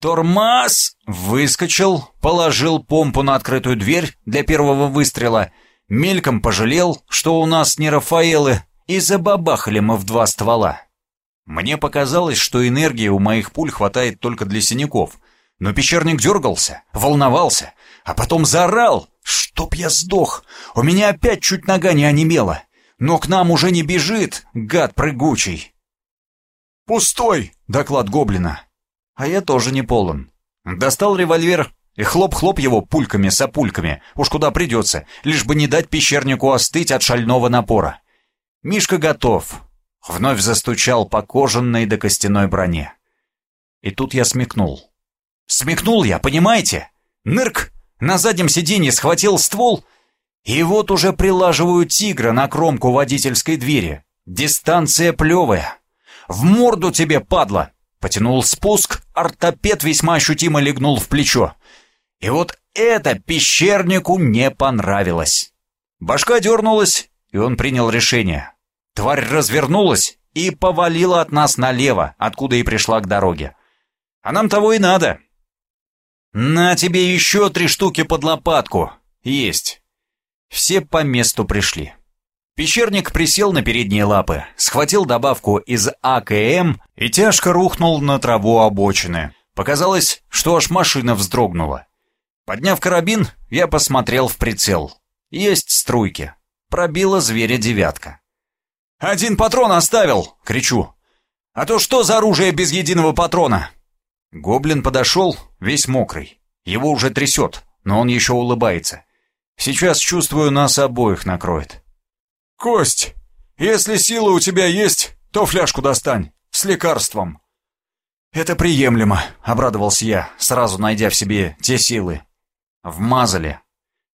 Тормоз! Выскочил, положил помпу на открытую дверь для первого выстрела, мельком пожалел, что у нас не Рафаэлы, и забабахали мы в два ствола. Мне показалось, что энергии у моих пуль хватает только для синяков, но пещерник дергался, волновался, а потом заорал, чтоб я сдох. У меня опять чуть нога не онемела. Но к нам уже не бежит, гад прыгучий. «Пустой!» — доклад гоблина. А я тоже не полон. Достал револьвер и хлоп-хлоп его пульками-сапульками, уж куда придется, лишь бы не дать пещернику остыть от шального напора. Мишка готов. Вновь застучал по кожаной до костяной броне. И тут я смекнул. Смекнул я, понимаете? Нырк! На заднем сиденье схватил ствол, и вот уже прилаживаю тигра на кромку водительской двери. Дистанция плевая. В морду тебе, падла! Потянул спуск, ортопед весьма ощутимо легнул в плечо. И вот это пещернику не понравилось. Башка дернулась, и он принял решение. Тварь развернулась и повалила от нас налево, откуда и пришла к дороге. А нам того и надо. «На тебе еще три штуки под лопатку!» «Есть!» Все по месту пришли. Пещерник присел на передние лапы, схватил добавку из АКМ и тяжко рухнул на траву обочины. Показалось, что аж машина вздрогнула. Подняв карабин, я посмотрел в прицел. Есть струйки. Пробила зверя девятка. «Один патрон оставил!» — кричу. «А то что за оружие без единого патрона?» Гоблин подошел, весь мокрый. Его уже трясет, но он еще улыбается. Сейчас, чувствую, нас обоих накроет. «Кость, если сила у тебя есть, то фляжку достань, с лекарством». «Это приемлемо», — обрадовался я, сразу найдя в себе те силы. Вмазали.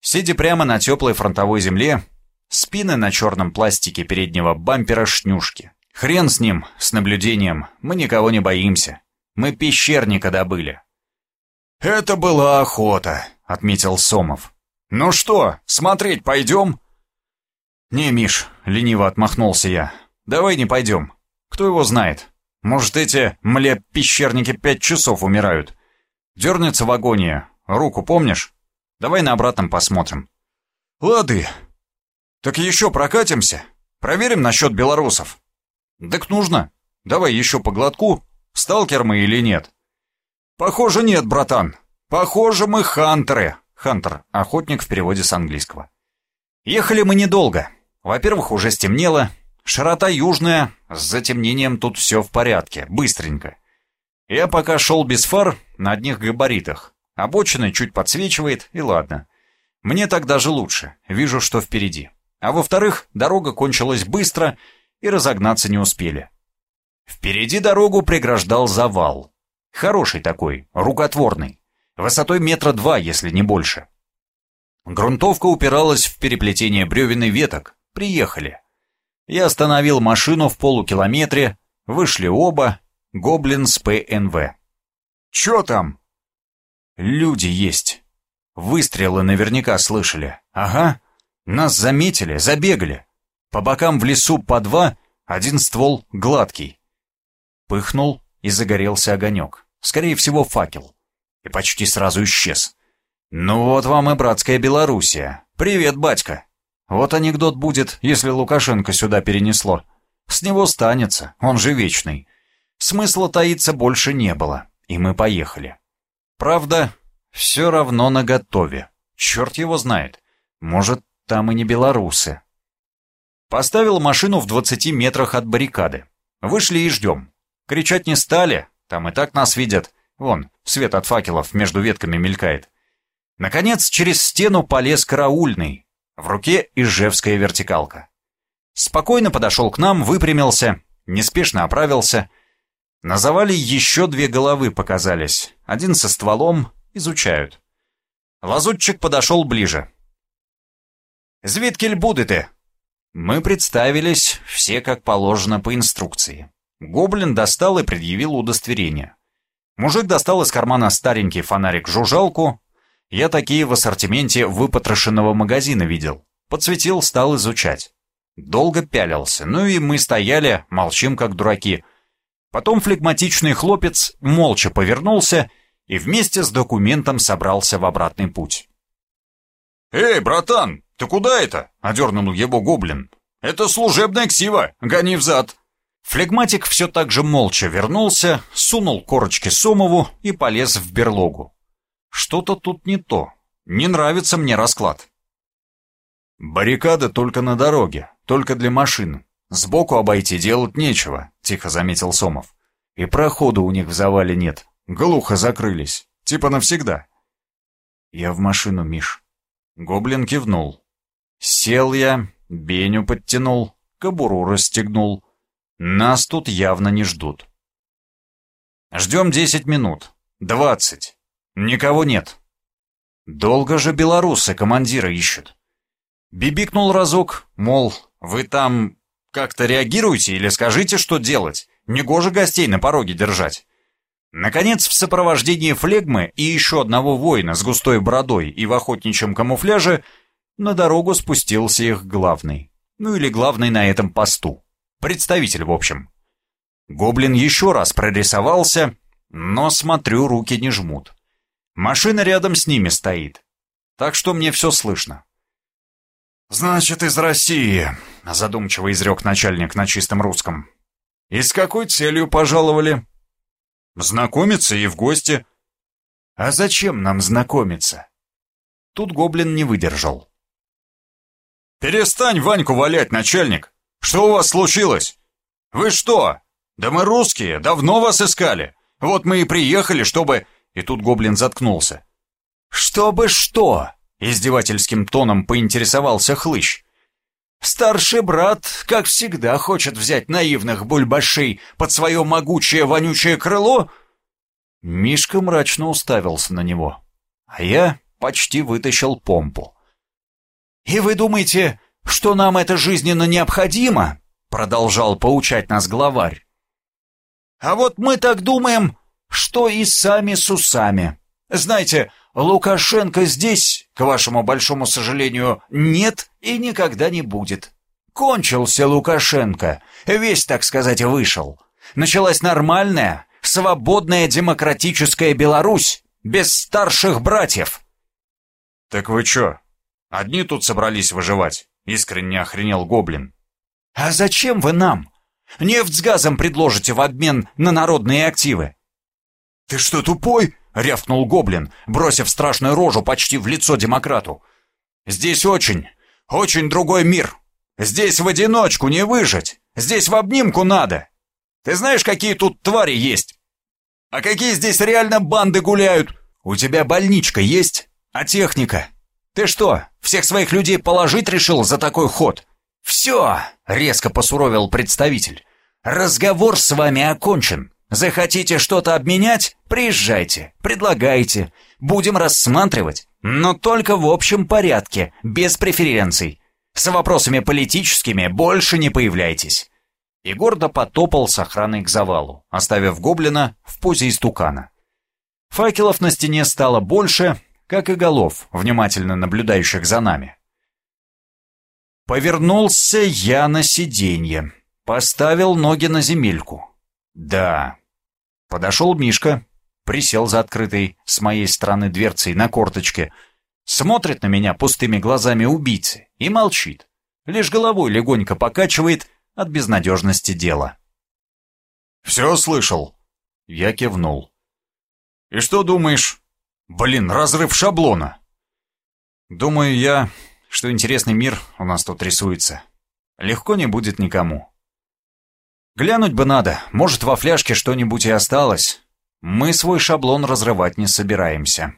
Сидя прямо на теплой фронтовой земле, спины на черном пластике переднего бампера шнюшки. Хрен с ним, с наблюдением, мы никого не боимся. Мы пещерника добыли. «Это была охота», — отметил Сомов. «Ну что, смотреть пойдем?» «Не, Миш», — лениво отмахнулся я. «Давай не пойдем. Кто его знает? Может, эти, мле, пещерники пять часов умирают. Дернется в агонии. Руку помнишь? Давай на обратном посмотрим». «Лады. Так еще прокатимся. Проверим насчет белорусов». «Так нужно. Давай еще по глотку. Сталкер мы или нет?» «Похоже, нет, братан. Похоже, мы хантеры». Хантер — охотник в переводе с английского. Ехали мы недолго. Во-первых, уже стемнело. Широта южная, с затемнением тут все в порядке, быстренько. Я пока шел без фар, на одних габаритах. Обочина чуть подсвечивает, и ладно. Мне так даже лучше, вижу, что впереди. А во-вторых, дорога кончилась быстро, и разогнаться не успели. Впереди дорогу преграждал завал. Хороший такой, рукотворный. Высотой метра два, если не больше. Грунтовка упиралась в переплетение бревен и веток. Приехали. Я остановил машину в полукилометре, вышли оба, гоблин с ПНВ. «Чё там?» «Люди есть. Выстрелы наверняка слышали. Ага. Нас заметили, забегали. По бокам в лесу по два, один ствол гладкий». Пыхнул, и загорелся огонек. Скорее всего, факел. И почти сразу исчез. «Ну вот вам и братская Белоруссия. Привет, батька!» Вот анекдот будет, если Лукашенко сюда перенесло. С него станется, он же вечный. Смысла таиться больше не было, и мы поехали. Правда, все равно наготове. Черт его знает. Может, там и не белорусы. Поставил машину в 20 метрах от баррикады. Вышли и ждем. Кричать не стали, там и так нас видят. Вон, свет от факелов между ветками мелькает. Наконец, через стену полез караульный. В руке ижевская вертикалка. Спокойно подошел к нам, выпрямился, неспешно оправился. На завале еще две головы показались. Один со стволом, изучают. Лазутчик подошел ближе. «Звідкіль будете?» Мы представились, все как положено по инструкции. Гоблин достал и предъявил удостоверение. Мужик достал из кармана старенький фонарик-жужжалку, я такие в ассортименте выпотрошенного магазина видел. Подсветил, стал изучать. Долго пялился, ну и мы стояли, молчим как дураки. Потом флегматичный хлопец молча повернулся и вместе с документом собрался в обратный путь. «Эй, братан, ты куда это?» — одернул его гоблин. «Это служебная ксива, гони взад». Флегматик все так же молча вернулся, сунул корочки Сомову и полез в берлогу. Что-то тут не то. Не нравится мне расклад. Баррикада только на дороге, только для машин. Сбоку обойти делать нечего, тихо заметил Сомов. И прохода у них в завале нет. Глухо закрылись. Типа навсегда. Я в машину, Миш. Гоблин кивнул. Сел я, Беню подтянул, кобуру расстегнул. Нас тут явно не ждут. Ждем десять минут. Двадцать. Никого нет. Долго же белорусы командира ищут. Бибикнул разок, мол, вы там как-то реагируете или скажите, что делать. Негоже гостей на пороге держать. Наконец, в сопровождении флегмы и еще одного воина с густой бородой и в охотничьем камуфляже на дорогу спустился их главный. Ну или главный на этом посту. Представитель, в общем. Гоблин еще раз прорисовался, но, смотрю, руки не жмут. Машина рядом с ними стоит. Так что мне все слышно. «Значит, из России», — задумчиво изрек начальник на чистом русском. «И с какой целью пожаловали?» «Знакомиться и в гости». «А зачем нам знакомиться?» Тут гоблин не выдержал. «Перестань Ваньку валять, начальник! Что у вас случилось? Вы что? Да мы русские, давно вас искали. Вот мы и приехали, чтобы...» И тут гоблин заткнулся. «Чтобы что?» — издевательским тоном поинтересовался хлыщ. «Старший брат, как всегда, хочет взять наивных бульбашей под свое могучее вонючее крыло?» Мишка мрачно уставился на него, а я почти вытащил помпу. «И вы думаете, что нам это жизненно необходимо?» Продолжал поучать нас главарь. «А вот мы так думаем, что и сами с усами. Знаете, Лукашенко здесь, к вашему большому сожалению, нет и никогда не будет. Кончился Лукашенко, весь, так сказать, вышел. Началась нормальная, свободная демократическая Беларусь, без старших братьев. «Так вы чё, одни тут собрались выживать?» — искренне охренел Гоблин. «А зачем вы нам? Нефть с газом предложите в обмен на народные активы». «Ты что, тупой?» — рявкнул Гоблин, бросив страшную рожу почти в лицо демократу. «Здесь очень, очень другой мир. Здесь в одиночку не выжить. Здесь в обнимку надо. Ты знаешь, какие тут твари есть? А какие здесь реально банды гуляют? У тебя больничка есть? А техника? Ты что, всех своих людей положить решил за такой ход?» «Все!» — резко посуровил представитель. «Разговор с вами окончен. Захотите что-то обменять? Приезжайте, предлагайте. Будем рассматривать, но только в общем порядке, без преференций. С вопросами политическими больше не появляйтесь». И гордо потопал с охраной к завалу, оставив гоблина в позе истукана. Факелов на стене стало больше, как и голов, внимательно наблюдающих за нами. Повернулся я на сиденье, поставил ноги на земельку. Да. Подошел Мишка, присел за открытой с моей стороны дверцей на корточке, смотрит на меня пустыми глазами убийцы и молчит, лишь головой легонько покачивает от безнадежности дела. «Все слышал?» Я кивнул. «И что думаешь? Блин, разрыв шаблона!» «Думаю я, что интересный мир у нас тут рисуется. Легко не будет никому. Глянуть бы надо, может, во фляжке что-нибудь и осталось. Мы свой шаблон разрывать не собираемся.